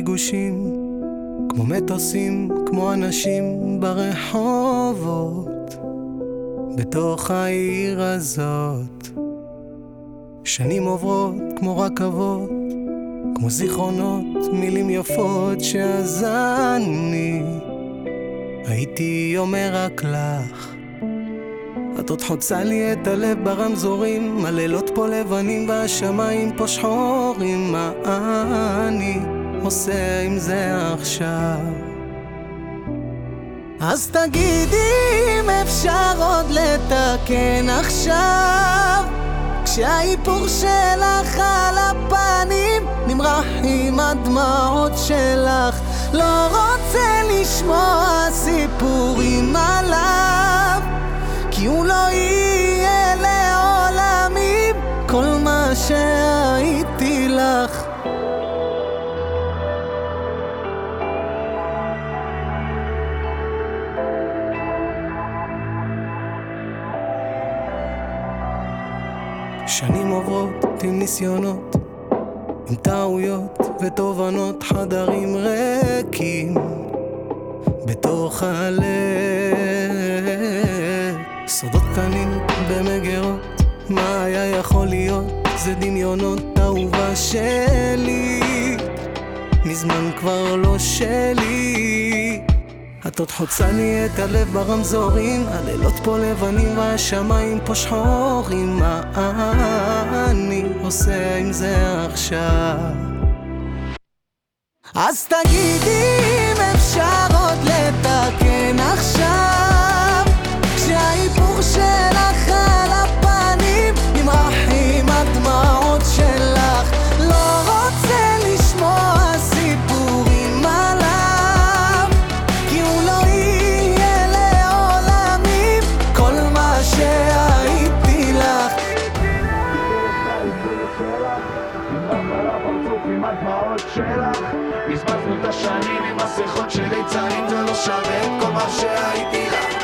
גושים, כמו מטוסים, כמו אנשים ברחובות, בתוך העיר הזאת. שנים עוברות כמו רכבות, כמו זיכרונות, מילים יפות שאז אני הייתי אומר רק לך. את עוד חוצה לי את הלב ברמזורים, הלילות פה לבנים והשמיים פה שחורים, מה אני עושה עם זה עכשיו? אז תגידי אם אפשר עוד לתקן עכשיו. כשהאיפור שלך על הפנים נמרח עם הדמעות שלך. לא רוצה לשמוע סיפורים עליו כי הוא לא יהיה לעולמים כל מה שהייתי לך שנים עוברות עם ניסיונות, עם טעויות ותובנות, חדרים ריקים בתוך הלב. סודות קטנים במגירות, מה היה יכול להיות? זה דמיונות אהובה שלי, מזמן כבר לא שלי. את עוד חוצה לי את הלב ברמזורים, הלילות פה לבנים והשמיים פה שחורים, מה אני עושה עם זה עכשיו? אז תגידי הדמעות שלך. בזבזנו את השנים עם מסכות של ליצנים זה לא שווה את כל מה שהייתי לך.